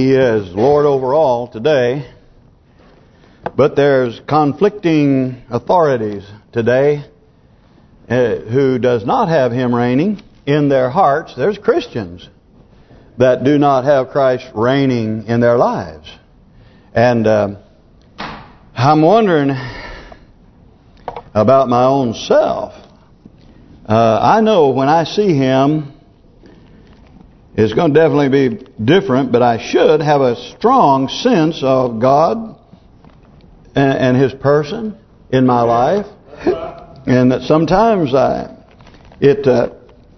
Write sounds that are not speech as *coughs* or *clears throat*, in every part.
He is Lord over all today. But there's conflicting authorities today uh, who does not have Him reigning in their hearts. There's Christians that do not have Christ reigning in their lives. And uh, I'm wondering about my own self. Uh, I know when I see Him, it's going to definitely be different, but I should have a strong sense of God and, and His person in my life. *laughs* And that sometimes I, it uh,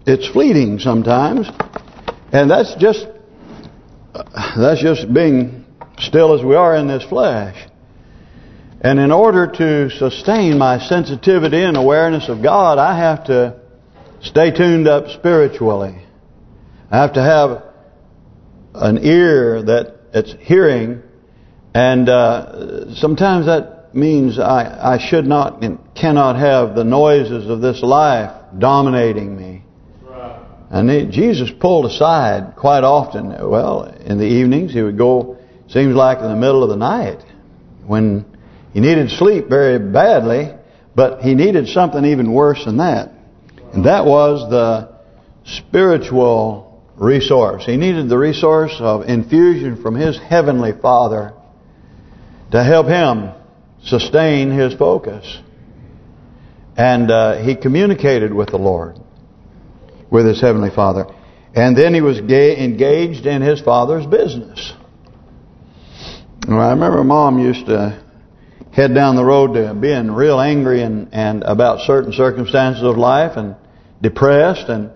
it's fleeting sometimes, and that's just that's just being still as we are in this flesh. And in order to sustain my sensitivity and awareness of God, I have to stay tuned up spiritually. I have to have an ear that it's hearing, and uh, sometimes that means I, I should not and cannot have the noises of this life dominating me. And Jesus pulled aside quite often. Well, in the evenings, he would go, seems like in the middle of the night, when he needed sleep very badly, but he needed something even worse than that. And that was the spiritual resource. He needed the resource of infusion from his heavenly Father to help him sustain his focus. And uh, he communicated with the Lord, with his heavenly Father. And then he was engaged in his Father's business. Well, I remember Mom used to head down the road to being real angry and, and about certain circumstances of life and depressed and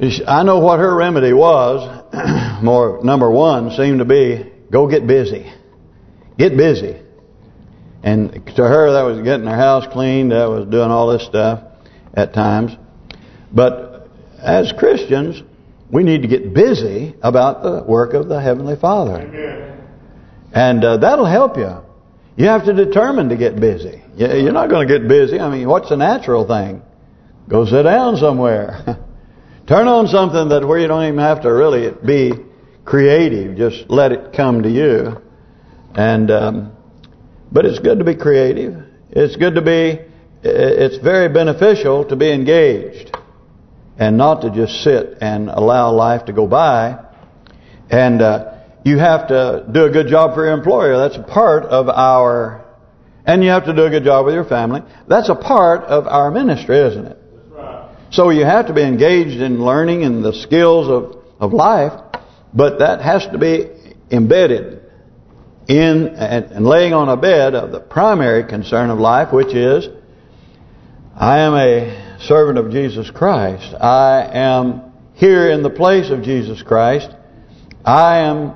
I know what her remedy was. *clears throat* More number one seemed to be go get busy, get busy, and to her that was getting her house cleaned, that was doing all this stuff at times. But as Christians, we need to get busy about the work of the Heavenly Father, Amen. and uh, that'll help you. You have to determine to get busy. You're not going to get busy. I mean, what's the natural thing? Go sit down somewhere. *laughs* Turn on something that where you don't even have to really be creative. Just let it come to you. And um, But it's good to be creative. It's good to be, it's very beneficial to be engaged. And not to just sit and allow life to go by. And uh, you have to do a good job for your employer. That's a part of our... And you have to do a good job with your family. That's a part of our ministry, isn't it? So you have to be engaged in learning and the skills of, of life, but that has to be embedded in and, and laying on a bed of the primary concern of life, which is, I am a servant of Jesus Christ. I am here in the place of Jesus Christ. I am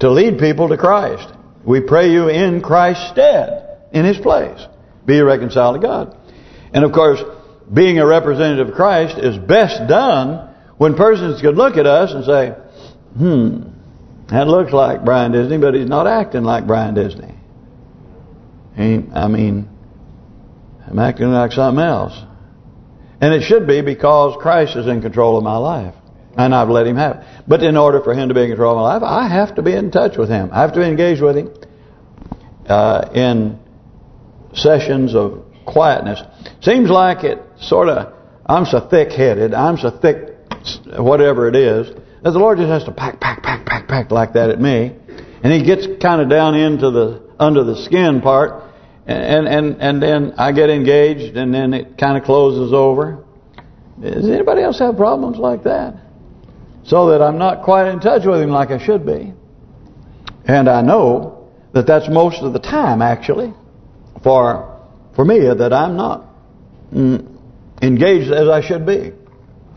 to lead people to Christ. We pray you in Christ's stead, in His place. Be reconciled to God. And of course, being a representative of Christ is best done when persons could look at us and say, hmm, that looks like Brian Disney, but he's not acting like Brian Disney. He, I mean, I'm acting like something else. And it should be because Christ is in control of my life. And I've let Him have it. But in order for Him to be in control of my life, I have to be in touch with Him. I have to be engaged with Him uh, in sessions of quietness. Seems like it sort of, I'm so thick-headed, I'm so thick, whatever it is, that the Lord just has to pack, pack, pack, pack, pack like that at me. And He gets kind of down into the, under the skin part, and and and then I get engaged, and then it kind of closes over. Does anybody else have problems like that? So that I'm not quite in touch with Him like I should be. And I know that that's most of the time, actually, for for me that I'm not mm, engaged as I should be.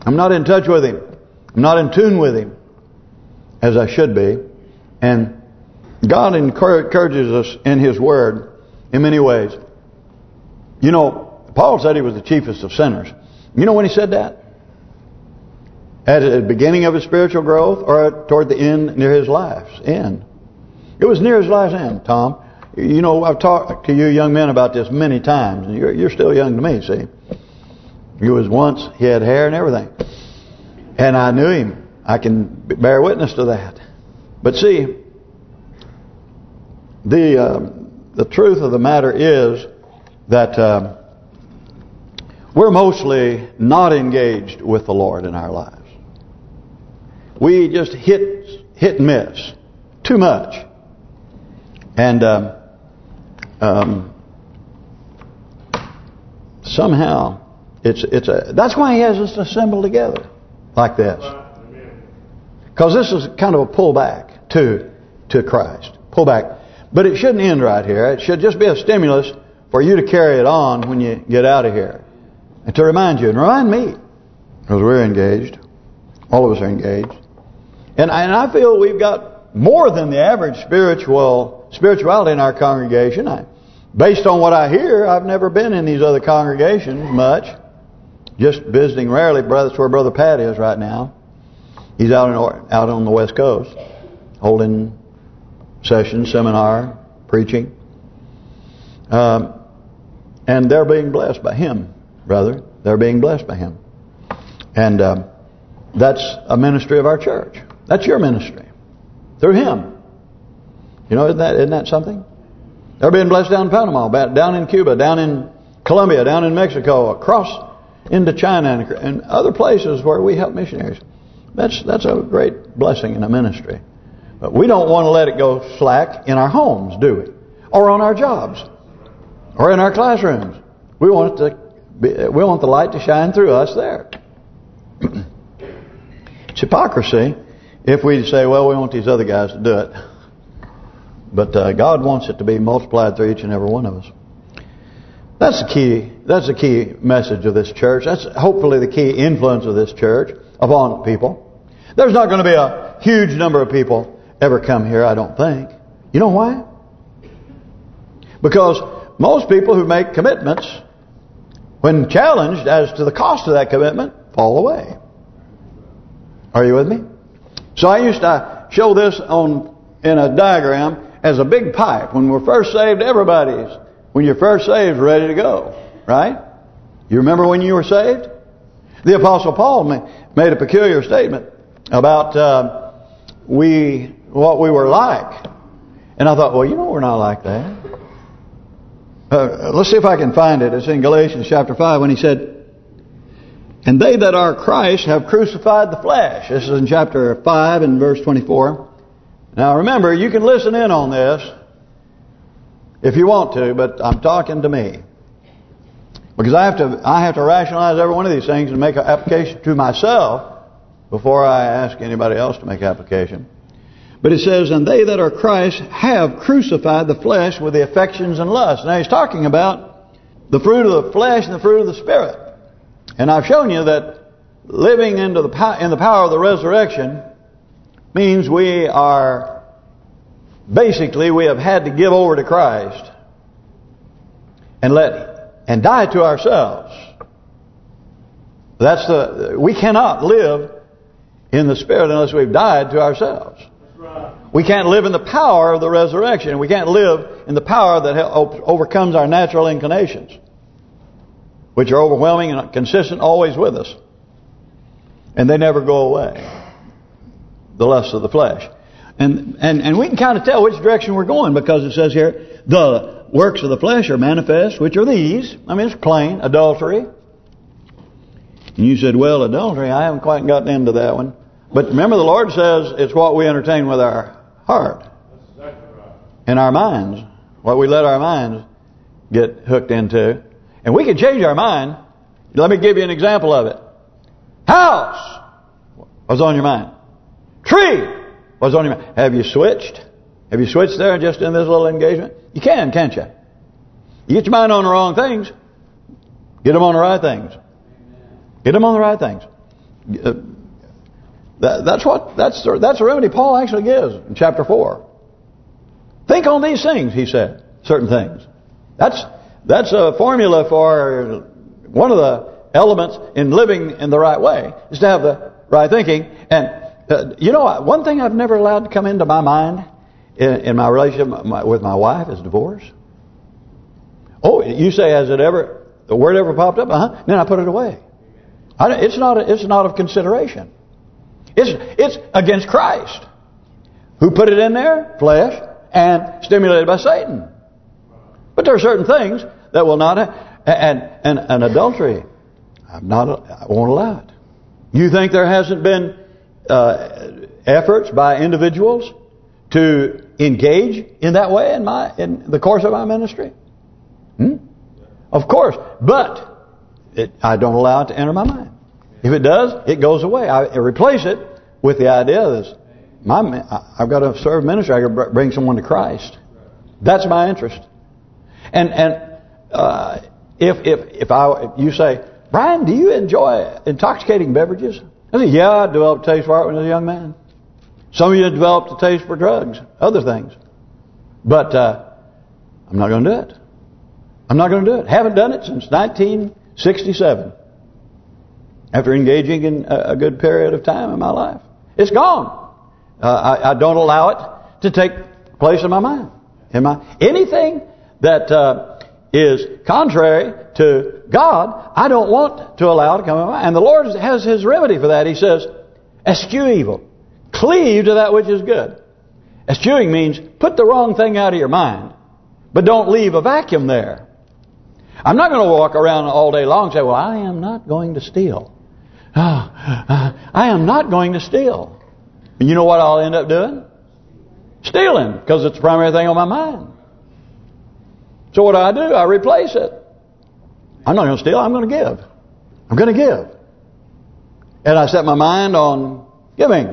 I'm not in touch with Him. I'm not in tune with Him as I should be. And God encourages us in His Word in many ways. You know, Paul said he was the chiefest of sinners. You know when he said that? At the beginning of his spiritual growth or toward the end, near his life's end? It was near his life's end, Tom. You know, I've talked to you young men about this many times. and You're, you're still young to me, see. He was once, he had hair and everything. And I knew him. I can bear witness to that. But see, the uh, the truth of the matter is that uh, we're mostly not engaged with the Lord in our lives. We just hit hit and miss too much, and um, um, somehow it's it's a that's why He has us assembled together like this, because this is kind of a pullback to to Christ, pullback. But it shouldn't end right here. It should just be a stimulus for you to carry it on when you get out of here. And to remind you, and remind me, because we're engaged. All of us are engaged. And I, and I feel we've got more than the average spiritual spirituality in our congregation. I, based on what I hear, I've never been in these other congregations much. Just visiting rarely. Brother, that's where Brother Pat is right now. He's out in out on the West Coast, holding session, seminar, preaching. Um, and they're being blessed by him, brother. They're being blessed by him. And um, that's a ministry of our church. That's your ministry. Through him. You know, isn't that isn't that something? They're being blessed down in Panama, down in Cuba, down in Colombia, down in Mexico, across into China and, other places where we help missionaries. That's that's a great blessing in a ministry. But we don't want to let it go slack in our homes, do we? Or on our jobs. Or in our classrooms. We want to be, we want the light to shine through us there. *clears throat* it's hypocrisy if we say, well, we want these other guys to do it. But uh, God wants it to be multiplied through each and every one of us. That's the key. That's the key message of this church. That's hopefully the key influence of this church upon people. There's not going to be a huge number of people ever come here, I don't think. You know why? Because most people who make commitments, when challenged as to the cost of that commitment, fall away. Are you with me? So I used to show this on in a diagram as a big pipe. When we're first saved, everybody's, when you're first saved, ready to go. Right? You remember when you were saved? The Apostle Paul made a peculiar statement about uh, we what we were like. And I thought, well, you know we're not like that. Uh, let's see if I can find it. It's in Galatians chapter 5 when he said, And they that are Christ have crucified the flesh. This is in chapter 5 and verse 24. Now remember, you can listen in on this if you want to, but I'm talking to me. Because I have to I have to rationalize every one of these things and make an application to myself before I ask anybody else to make application. But it says, and they that are Christ have crucified the flesh with the affections and lusts. Now he's talking about the fruit of the flesh and the fruit of the Spirit. And I've shown you that living into the in the power of the resurrection means we are, basically we have had to give over to Christ and let and die to ourselves. That's the we cannot live in the Spirit unless we've died to ourselves. We can't live in the power of the resurrection. We can't live in the power that overcomes our natural inclinations, which are overwhelming and consistent always with us. And they never go away. The lusts of the flesh. And and and we can kind of tell which direction we're going because it says here, the works of the flesh are manifest, which are these. I mean, it's plain. Adultery. And you said, well, adultery, I haven't quite gotten into that one. But remember, the Lord says it's what we entertain with our heart. In our minds. What we let our minds get hooked into. And we can change our mind. Let me give you an example of it. House was on your mind. Tree was on your mind. Have you switched? Have you switched there just in this little engagement? You can, can't you? You get your mind on the wrong things. Get them on the right things. Get them on the right things. Uh, that, that's what that's the, that's the remedy Paul actually gives in chapter four. Think on these things, he said. Certain things. That's that's a formula for one of the elements in living in the right way is to have the right thinking. And you know, one thing I've never allowed to come into my mind in, in my relationship with my wife is divorce. Oh, you say, has it ever the word ever popped up? Uh huh. Then I put it away. It's not. It's not of consideration. It's it's against Christ. Who put it in there? Flesh and stimulated by Satan. But there are certain things that will not, and and and adultery. I'm not. I won't allow it. You think there hasn't been uh, efforts by individuals to engage in that way in my in the course of my ministry? Hmm? Of course, but it, I don't allow it to enter my mind. If it does, it goes away. I replace it with the idea that my I've got to serve ministry. I got to bring someone to Christ. That's my interest. And and uh, if if if I if you say, Brian, do you enjoy intoxicating beverages? I yeah, I developed a taste for it when I was a young man. Some of you developed a taste for drugs, other things. But uh, I'm not going to do it. I'm not going to do it. Haven't done it since 1967. After engaging in a good period of time in my life. It's gone. Uh, I, I, don't allow it to take place in my mind. In my Anything that uh, is contrary to God, I don't want to allow it to come in my mind. And the Lord has His remedy for that. He says, eschew evil. Cleave to that which is good. Eschewing means put the wrong thing out of your mind. But don't leave a vacuum there. I'm not going to walk around all day long and say, well, I am not going to steal. Oh, uh, I am not going to steal. And you know what I'll end up doing? Stealing, because it's the primary thing on my mind. So what do I do? I replace it. I'm not going to steal, I'm going to give. I'm going to give. And I set my mind on giving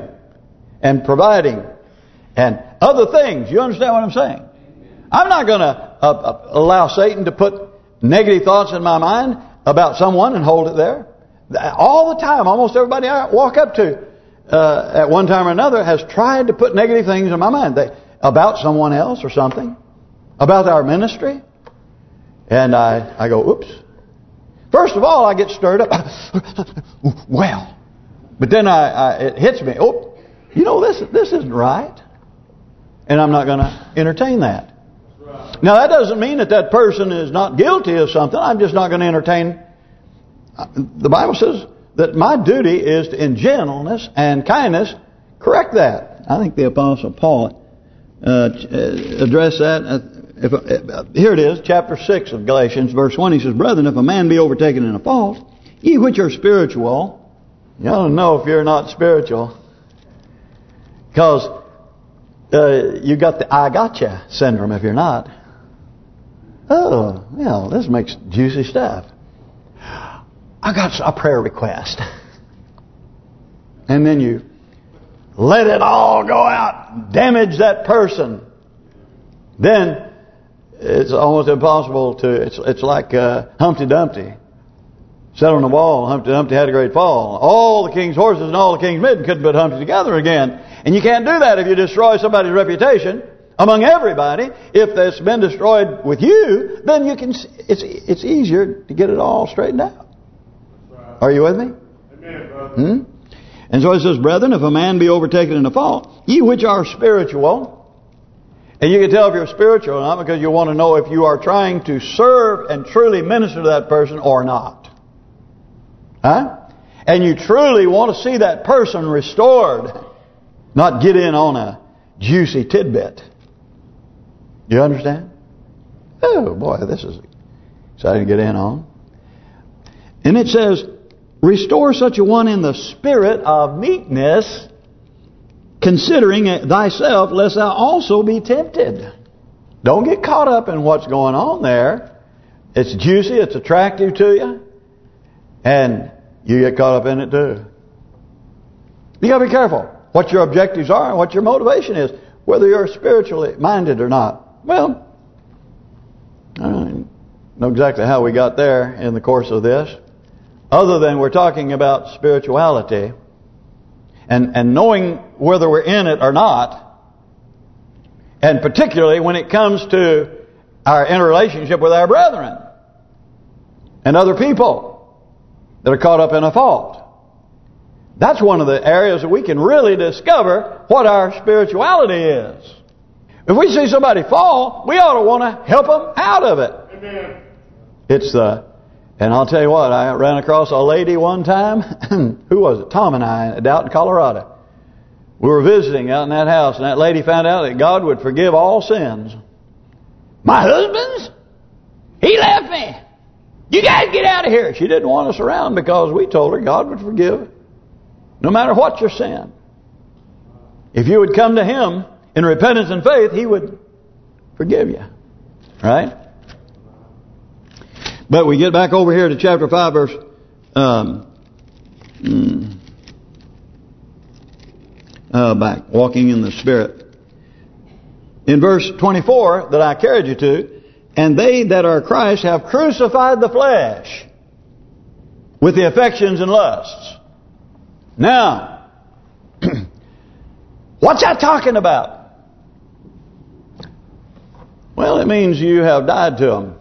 and providing and other things. You understand what I'm saying? I'm not going to uh, uh, allow Satan to put negative thoughts in my mind about someone and hold it there. All the time, almost everybody I walk up to uh, at one time or another has tried to put negative things in my mind they, about someone else or something, about our ministry. And I, I go, oops. First of all, I get stirred up. *coughs* well, but then I, I, it hits me. Oh, you know this this isn't right, and I'm not going to entertain that. Now that doesn't mean that that person is not guilty of something. I'm just not going to entertain. Uh, the Bible says that my duty is to, in gentleness and kindness, correct that. I think the Apostle Paul uh, uh addressed that. If, uh, here it is, chapter 6 of Galatians, verse 1. He says, Brethren, if a man be overtaken in a fault, ye which are spiritual, you don't know if you're not spiritual. Because uh, you got the I gotcha syndrome if you're not. Oh, well, this makes juicy stuff. I got a prayer request. *laughs* And then you let it all go out, damage that person. Then it's almost impossible to, it's it's like uh, Humpty Dumpty. Sat on the wall, Humpty Dumpty had a great fall. All the king's horses and all the king's men couldn't put Humpty together again. And you can't do that if you destroy somebody's reputation among everybody. If that's been destroyed with you, then you can. It's it's easier to get it all straightened out. Are you with me? Amen, brother. Hmm? And so it says, Brethren, if a man be overtaken in a fault, ye which are spiritual, and you can tell if you're spiritual or not because you want to know if you are trying to serve and truly minister to that person or not. Huh? And you truly want to see that person restored, not get in on a juicy tidbit. You understand? Oh, boy, this is exciting to get in on. And it says, Restore such a one in the spirit of meekness, considering thyself, lest thou also be tempted. Don't get caught up in what's going on there. It's juicy, it's attractive to you, and you get caught up in it too. You got to be careful what your objectives are and what your motivation is, whether you're spiritually minded or not. Well, I don't know exactly how we got there in the course of this. Other than we're talking about spirituality and and knowing whether we're in it or not. And particularly when it comes to our interrelationship with our brethren and other people that are caught up in a fault. That's one of the areas that we can really discover what our spirituality is. If we see somebody fall, we ought to want to help them out of it. Amen. It's the, and I'll tell you what, I ran across a lady one time, *clears throat* who was it? Tom and I, out in Colorado. We were visiting out in that house, and that lady found out that God would forgive all sins. My husband's? He left me. You guys get out of here. She didn't want us around because we told her God would forgive no matter what your sin. If you would come to Him in repentance and faith, He would forgive you. Right? But we get back over here to chapter 5, verse... Um, mm, uh, back, walking in the Spirit. In verse 24 that I carried you to, and they that are Christ have crucified the flesh with the affections and lusts. Now, *clears throat* what's that talking about? Well, it means you have died to them.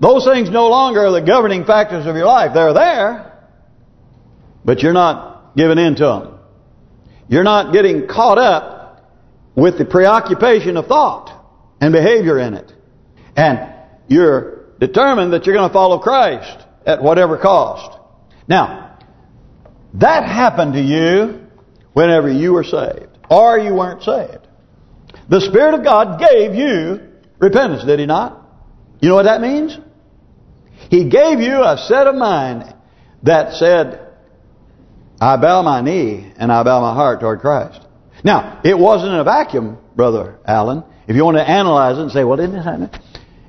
Those things no longer are the governing factors of your life. They're there, but you're not giving in to them. You're not getting caught up with the preoccupation of thought and behavior in it. And you're determined that you're going to follow Christ at whatever cost. Now, that happened to you whenever you were saved. Or you weren't saved. The Spirit of God gave you repentance, did He not? You know what that means? He gave you a set of mind that said, I bow my knee and I bow my heart toward Christ. Now, it wasn't in a vacuum, Brother Allen. If you want to analyze it and say, well, didn't it happen?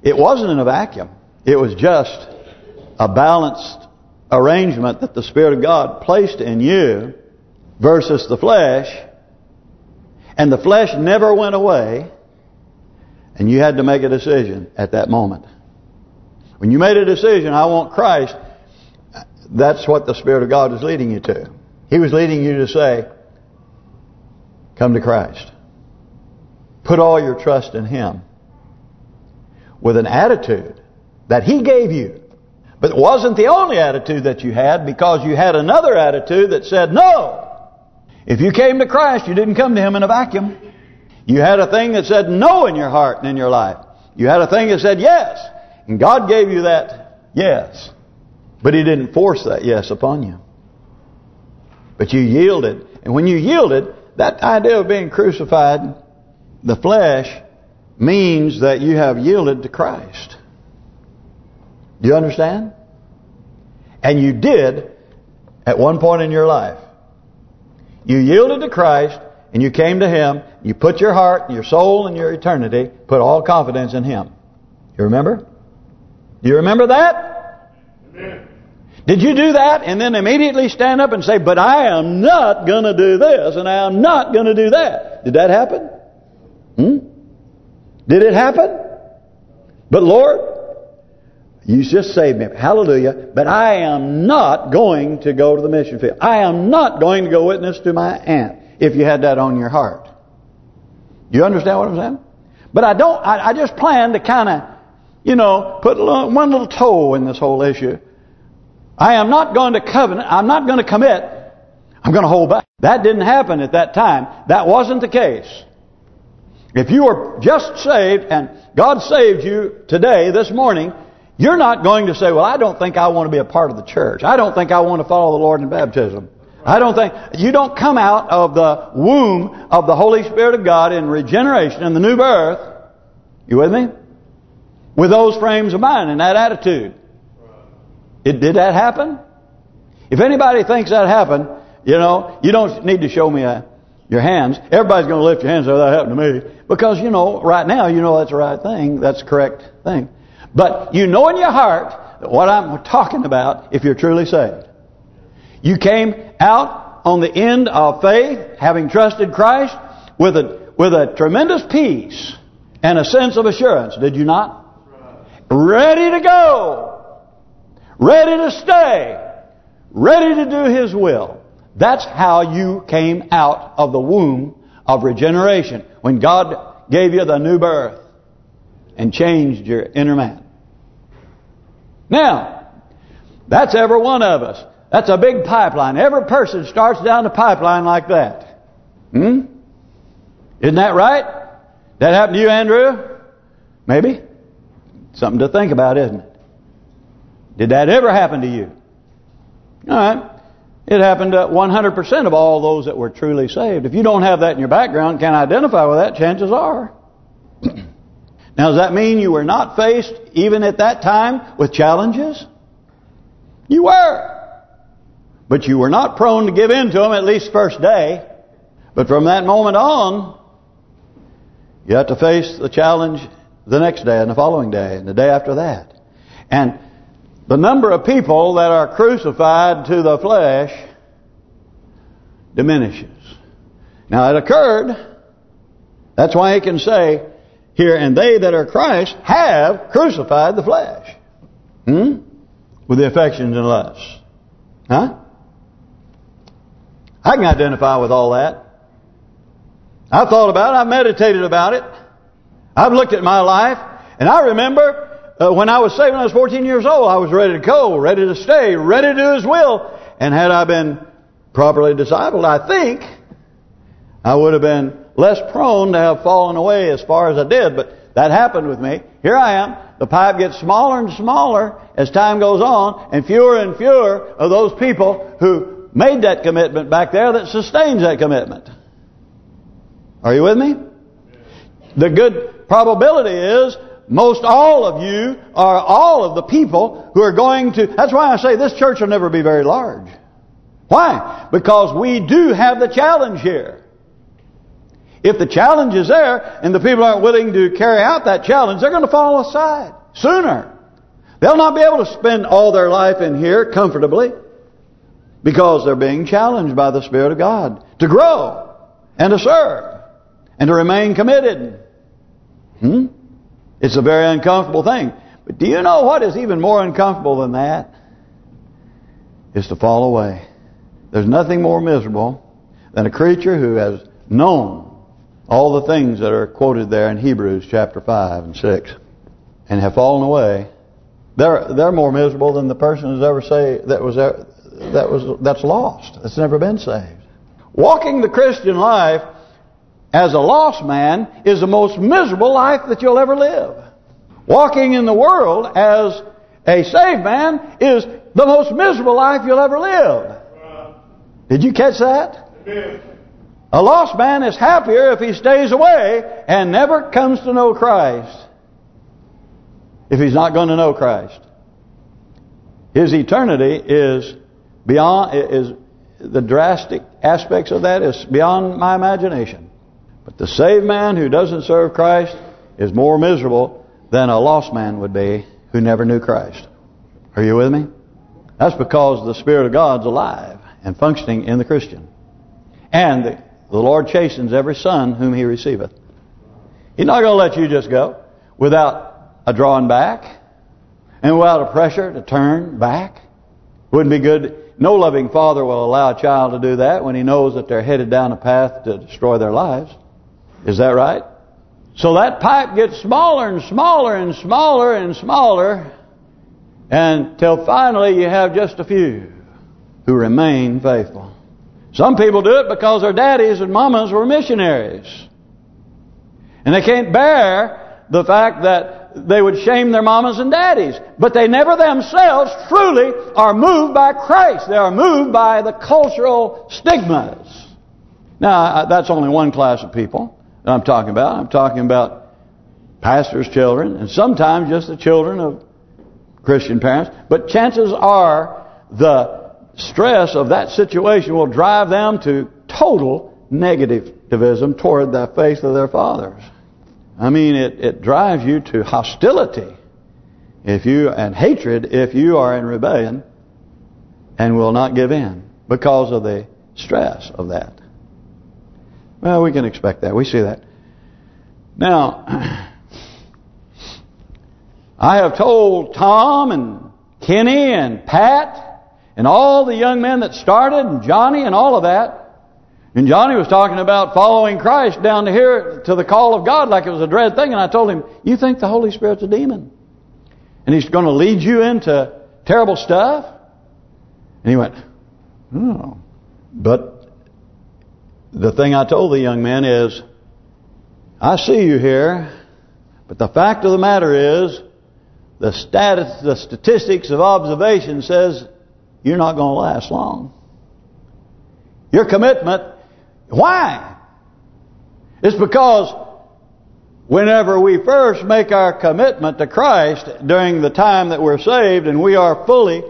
It wasn't in a vacuum. It was just a balanced arrangement that the Spirit of God placed in you versus the flesh. And the flesh never went away. And you had to make a decision at that moment. When you made a decision, I want Christ, that's what the Spirit of God is leading you to. He was leading you to say, come to Christ. Put all your trust in Him. With an attitude that He gave you. But it wasn't the only attitude that you had because you had another attitude that said no. If you came to Christ, you didn't come to Him in a vacuum. You had a thing that said no in your heart and in your life. You had a thing that said yes. And God gave you that yes. But He didn't force that yes upon you. But you yielded. And when you yielded, that idea of being crucified, the flesh, means that you have yielded to Christ. Do you understand? And you did at one point in your life. You yielded to Christ and you came to Him. You put your heart, your soul, and your eternity, put all confidence in Him. You remember? Do you remember that? Amen. Did you do that and then immediately stand up and say, but I am not going to do this and I am not going to do that? Did that happen? Hmm? Did it happen? But Lord, you just saved me. Hallelujah. But I am not going to go to the mission field. I am not going to go witness to my aunt if you had that on your heart. Do you understand what I'm saying? But I don't, I, I just plan to kind of, you know, put one little toe in this whole issue. I am not going to covenant. I'm not going to commit. I'm going to hold back. That didn't happen at that time. That wasn't the case. If you were just saved and God saved you today, this morning, you're not going to say, well, I don't think I want to be a part of the church. I don't think I want to follow the Lord in baptism. I don't think, you don't come out of the womb of the Holy Spirit of God in regeneration, in the new birth. You with me? With those frames of mind and that attitude. It, did that happen? If anybody thinks that happened, you know, you don't need to show me a, uh, your hands. Everybody's going to lift your hands if that happened to me. Because, you know, right now, you know that's the right thing. That's the correct thing. But you know in your heart that what I'm talking about if you're truly saved. You came out on the end of faith, having trusted Christ, with a with a tremendous peace and a sense of assurance, did you not? Ready to go ready to stay, ready to do His will. That's how you came out of the womb of regeneration. When God gave you the new birth and changed your inner man. Now, that's every one of us. That's a big pipeline. Every person starts down the pipeline like that. Hmm? Isn't that right? That happened to you, Andrew? Maybe? Something to think about, isn't it? Did that ever happen to you? All right. It happened to 100% of all those that were truly saved. If you don't have that in your background, can't identify with that, chances are. *clears throat* now, does that mean you were not faced, even at that time, with challenges? You were. But you were not prone to give in to them at least first day. But from that moment on, you have to face the challenge the next day and the following day and the day after that. And the number of people that are crucified to the flesh diminishes. Now it occurred. That's why he can say here, and they that are Christ have crucified the flesh. Hmm? With the affections and lusts. Huh? I can identify with all that. I've thought about it. I've meditated about it. I've looked at my life. And I remember uh, when I was saved when I was 14 years old, I was ready to go, ready to stay, ready to do His will. And had I been properly discipled, I think I would have been less prone to have fallen away as far as I did. But that happened with me. Here I am. The pipe gets smaller and smaller as time goes on, and fewer and fewer of those people who made that commitment back there that sustains that commitment. Are you with me? The good probability is most all of you are all of the people who are going to... That's why I say this church will never be very large. Why? Because we do have the challenge here. If the challenge is there and the people aren't willing to carry out that challenge, they're going to fall aside sooner. They'll not be able to spend all their life in here comfortably because they're being challenged by the Spirit of God to grow and to serve and to remain committed. Hmm? It's a very uncomfortable thing. But do you know what is even more uncomfortable than that? Is to fall away. There's nothing more miserable than a creature who has known all the things that are quoted there in Hebrews chapter 5 and 6 and have fallen away. They're they're more miserable than the person who's ever say that was that was that's lost. That's never been saved. Walking the Christian life as a lost man is the most miserable life that you'll ever live. Walking in the world as a saved man is the most miserable life you'll ever live. Did you catch that? A lost man is happier if he stays away and never comes to know Christ. If he's not going to know Christ. His eternity is beyond is the drastic aspects of that is beyond my imagination. But the saved man who doesn't serve Christ is more miserable than a lost man would be who never knew Christ. Are you with me? That's because the Spirit of God's alive and functioning in the Christian. And the, the Lord chastens every son whom He receiveth. He's not going to let you just go without a drawing back and without a pressure to turn back. Wouldn't be good. No loving father will allow a child to do that when he knows that they're headed down a path to destroy their lives. Is that right? So that pipe gets smaller and smaller and smaller and smaller until finally you have just a few who remain faithful. Some people do it because their daddies and mamas were missionaries. And they can't bear the fact that they would shame their mamas and daddies. But they never themselves truly are moved by Christ. They are moved by the cultural stigmas. Now, uh, that's only one class of people. I'm talking about. I'm talking about pastors' children and sometimes just the children of Christian parents. But chances are the stress of that situation will drive them to total negativism toward the faith of their fathers. I mean, it, it drives you to hostility if you and hatred if you are in rebellion and will not give in because of the stress of that. Well, we can expect that. We see that. Now, *clears throat* I have told Tom and Kenny and Pat and all the young men that started and Johnny and all of that. And Johnny was talking about following Christ down to here to the call of God like it was a dread thing. And I told him, you think the Holy Spirit's a demon? And he's going to lead you into terrible stuff? And he went, oh. But the thing I told the young man is, I see you here, but the fact of the matter is, the status, the statistics of observation says you're not going to last long. Your commitment. Why? It's because whenever we first make our commitment to Christ during the time that we're saved and we are fully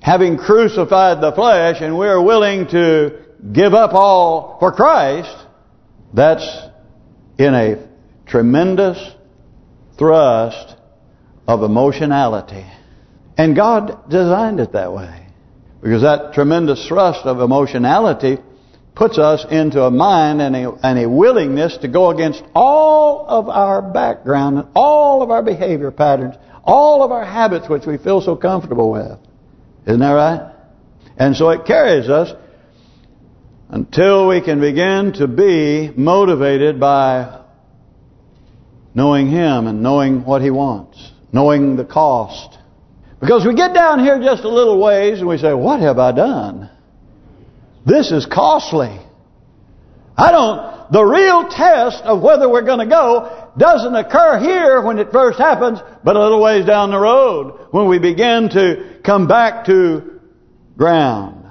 having crucified the flesh and we're willing to give up all for Christ, that's in a tremendous thrust of emotionality. And God designed it that way. Because that tremendous thrust of emotionality puts us into a mind and a, and a willingness to go against all of our background, and all of our behavior patterns, all of our habits which we feel so comfortable with. Isn't that right? And so it carries us until we can begin to be motivated by knowing Him and knowing what He wants, knowing the cost. Because we get down here just a little ways and we say, what have I done? This is costly. I don't, the real test of whether we're going to go doesn't occur here when it first happens, but a little ways down the road when we begin to come back to ground.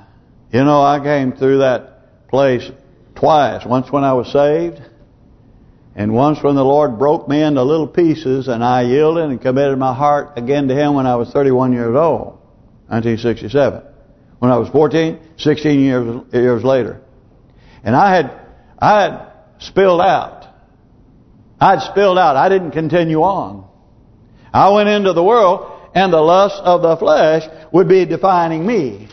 You know, I came through that place twice. Once when I was saved, and once when the Lord broke me into little pieces, and I yielded and committed my heart again to Him when I was 31 years old, 1967 when I was 14, 16 years years later. And I had I had spilled out. I'd spilled out. I didn't continue on. I went into the world and the lust of the flesh would be defining me.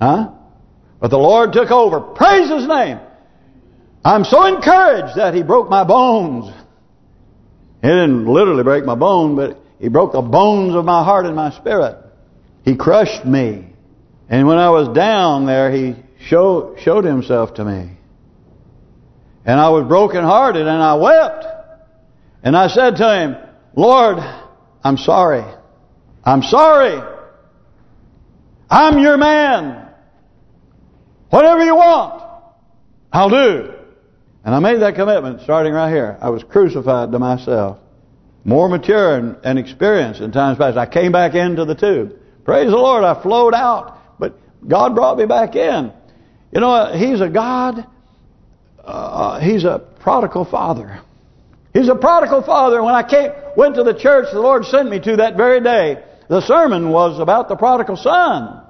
Huh? But the Lord took over. Praise His name. I'm so encouraged that He broke my bones. He didn't literally break my bone, but He broke the bones of my heart and my spirit. He crushed me. And when I was down there, He showed, showed Himself to me. And I was brokenhearted and I wept. And I said to Him, Lord, I'm sorry. I'm sorry. I'm your man. Whatever you want, I'll do. And I made that commitment starting right here. I was crucified to myself. More mature and, and experienced in times past. I came back into the tube. Praise the Lord, I flowed out, but God brought me back in. You know, He's a God, uh, He's a prodigal father. He's a prodigal father. When I came, went to the church the Lord sent me to that very day, the sermon was about the prodigal son.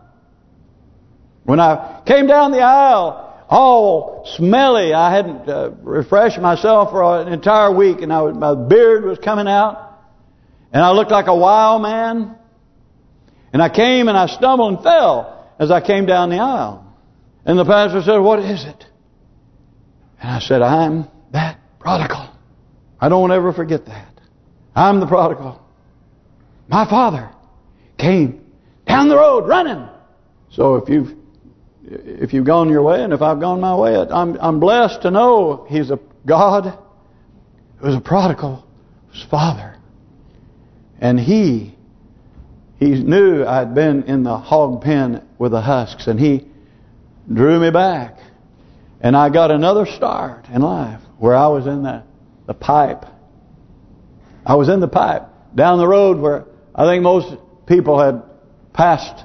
When I came down the aisle, all smelly, I hadn't uh, refreshed myself for an entire week, and was, my beard was coming out, and I looked like a wild man. And I came and I stumbled and fell as I came down the aisle. And the pastor said, what is it? And I said, I'm that prodigal. I don't ever forget that. I'm the prodigal. My father came down the road running. So if you've if you've gone your way and if I've gone my way, I'm I'm blessed to know He's a God who's a prodigal, prodigal's father. And He he knew I'd been in the hog pen with the husks, and he drew me back. And I got another start in life where I was in the, the pipe. I was in the pipe down the road where I think most people had passed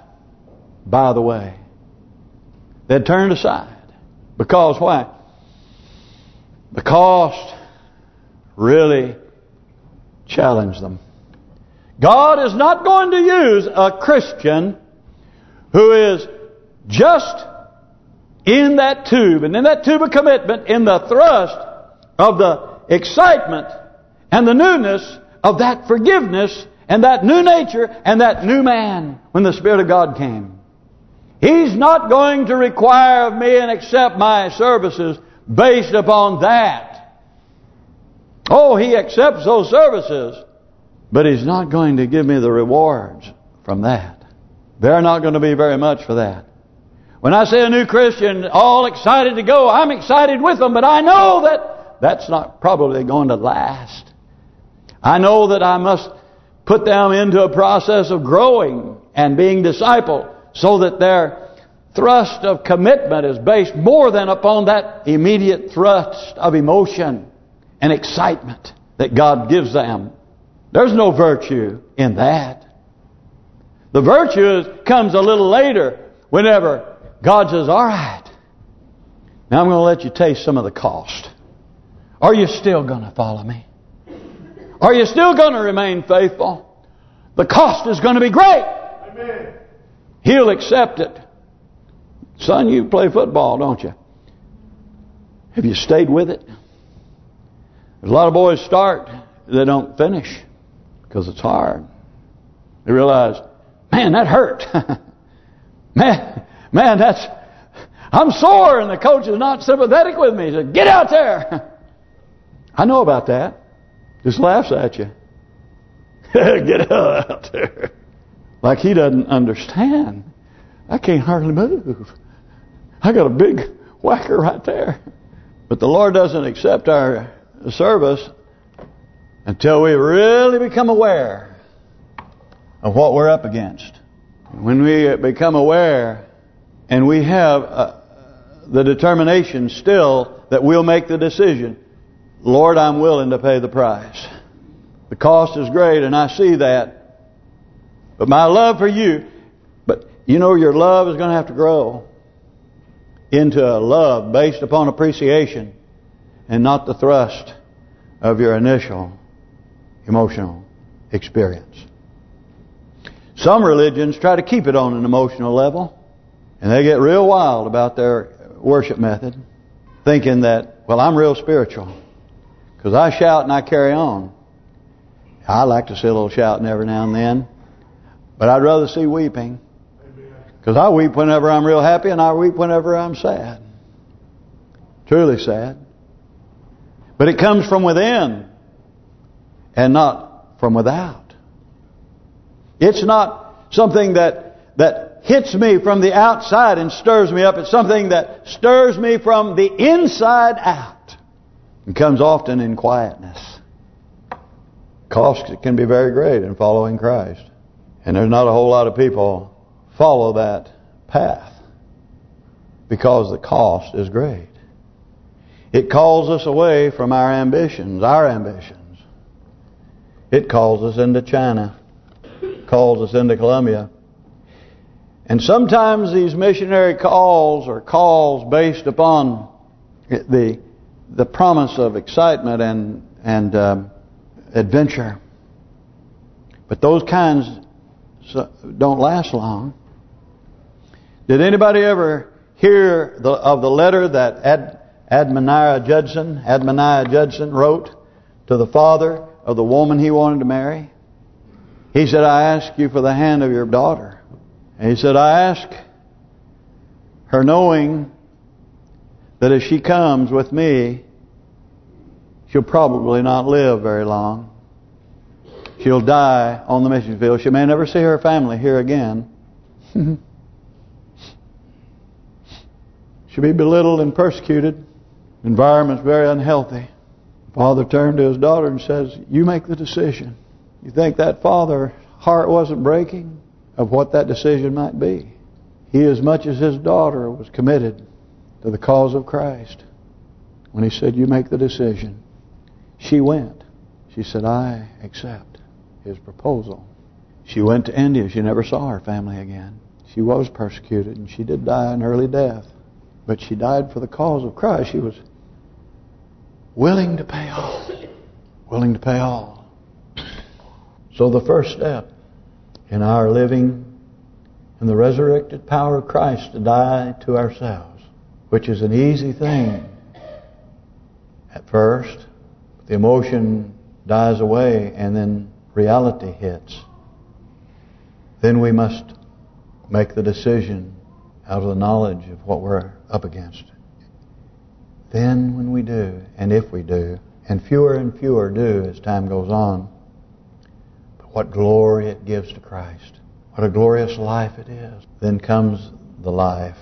by the way. They'd turned aside. Because why? The cost really challenged them. God is not going to use a Christian who is just in that tube, and in that tube of commitment, in the thrust of the excitement and the newness of that forgiveness and that new nature and that new man when the Spirit of God came. He's not going to require of me and accept my services based upon that. Oh, He accepts those services. But He's not going to give me the rewards from that. They're not going to be very much for that. When I say a new Christian, all excited to go, I'm excited with them, but I know that that's not probably going to last. I know that I must put them into a process of growing and being discipled so that their thrust of commitment is based more than upon that immediate thrust of emotion and excitement that God gives them there's no virtue in that. The virtue comes a little later whenever God says, all right, now I'm going to let you taste some of the cost. Are you still going to follow me? Are you still going to remain faithful? The cost is going to be great. Amen. He'll accept it. Son, you play football, don't you? Have you stayed with it? a lot of boys start, they don't finish because it's hard. They realize, man, that hurt. *laughs* man, man, that's I'm sore, and the coach is not sympathetic with me. He said, "Get out there." *laughs* I know about that. Just laughs at you. *laughs* Get out there. Like he doesn't understand. I can't hardly move. I got a big *laughs* whacker right there. But the Lord doesn't accept our service until we really become aware of what we're up against. When we become aware and we have uh, the determination still that we'll make the decision, Lord, I'm willing to pay the price. The cost is great and I see that. But my love for you, but you know your love is going to have to grow into a love based upon appreciation and not the thrust of your initial emotional experience. Some religions try to keep it on an emotional level and they get real wild about their worship method thinking that, well, I'm real spiritual because I shout and I carry on. I like to see a little shouting every now and then. But I'd rather see weeping. Because I weep whenever I'm real happy and I weep whenever I'm sad. Truly sad. But it comes from within and not from without. It's not something that that hits me from the outside and stirs me up. It's something that stirs me from the inside out. And comes often in quietness. Cost can be very great in following Christ. And there's not a whole lot of people follow that path. Because the cost is great. It calls us away from our ambitions, our ambitions. It calls us into China. Calls us into Colombia. And sometimes these missionary calls are calls based upon the the promise of excitement and and um, adventure. But those kinds don't last long. Did anybody ever hear the, of the letter that Ad, Adoniram Judson, Adoniram Judson wrote to the father of the woman he wanted to marry? He said, I ask you for the hand of your daughter. And he said, I ask her knowing that if she comes with me, she'll probably not live very long. She'll die on the mission field. She may never see her family here again. *laughs* She'll be belittled and persecuted. Environment's very unhealthy. Father turned to his daughter and says, you make the decision. You think that father heart wasn't breaking of what that decision might be? He, as much as his daughter, was committed to the cause of Christ. When he said, you make the decision. She went. She said, I accept his proposal. She went to India. She never saw her family again. She was persecuted and she did die an early death. But she died for the cause of Christ. She was willing to pay all. Willing to pay all. So the first step in our living in the resurrected power of Christ to die to ourselves, which is an easy thing at first. The emotion dies away and then reality hits. Then we must make the decision out of the knowledge of what we're up against. Then when we do, and if we do, and fewer and fewer do as time goes on, but what glory it gives to Christ. What a glorious life it is. Then comes the life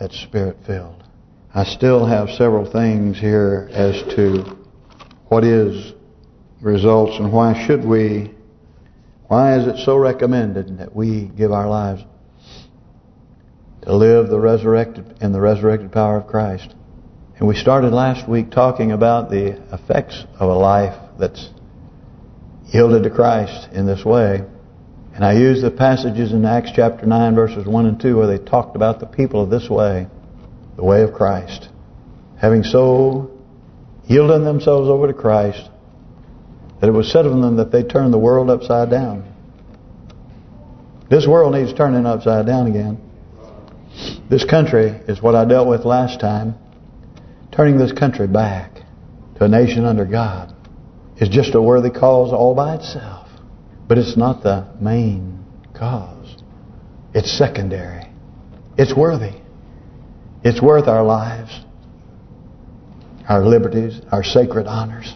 that's Spirit-filled. I still have several things here as to what is results and why should we, why is it so recommended that we give our lives to live the resurrected in the resurrected power of Christ. And we started last week talking about the effects of a life that's yielded to Christ in this way. And I used the passages in Acts chapter 9 verses 1 and 2 where they talked about the people of this way, the way of Christ. Having so yielded themselves over to Christ that it was said of them that they turned the world upside down. This world needs turning upside down again. This country is what I dealt with last time. Turning this country back to a nation under God is just a worthy cause all by itself. But it's not the main cause. It's secondary. It's worthy. It's worth our lives, our liberties, our sacred honors,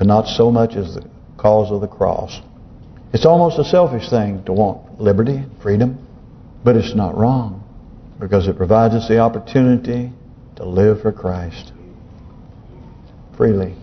but not so much as the cause of the cross. It's almost a selfish thing to want liberty, freedom, but it's not wrong because it provides us the opportunity to live for Christ freely.